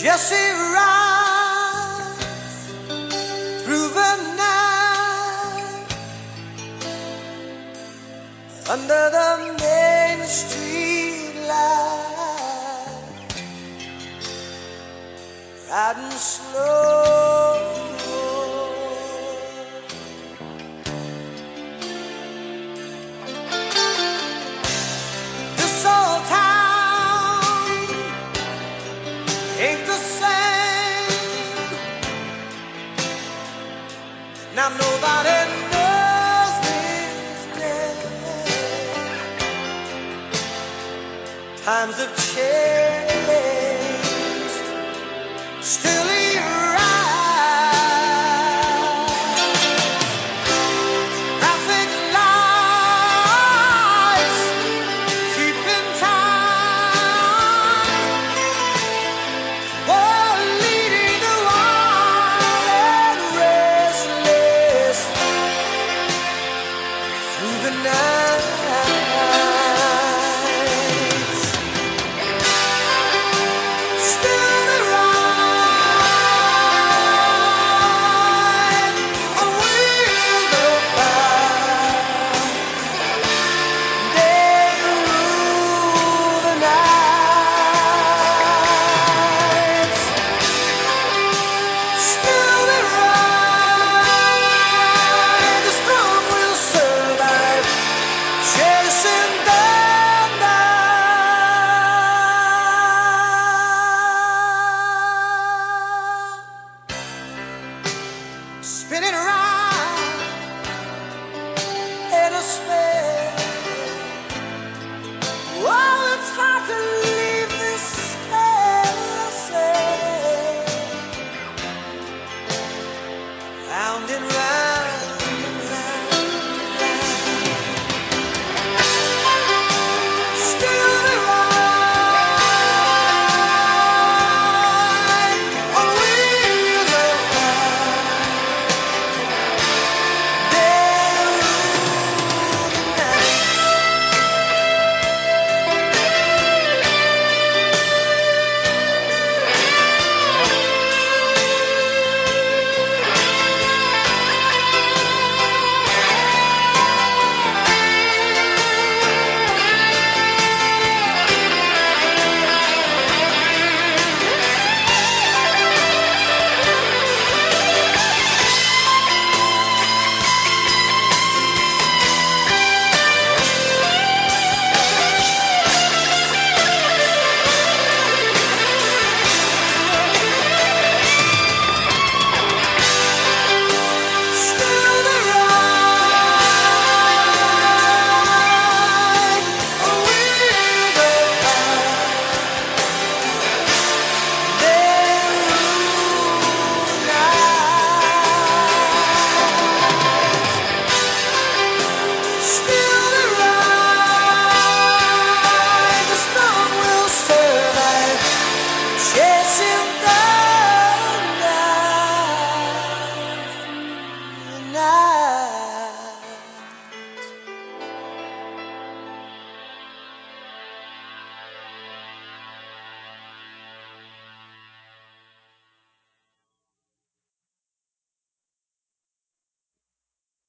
Jesse rides through the night under the main street light, riding slow. Now nobody knows this day. Times have changed. Still. spinning around in a spin. Oh, it's hard to leave this carousel. Found it. round.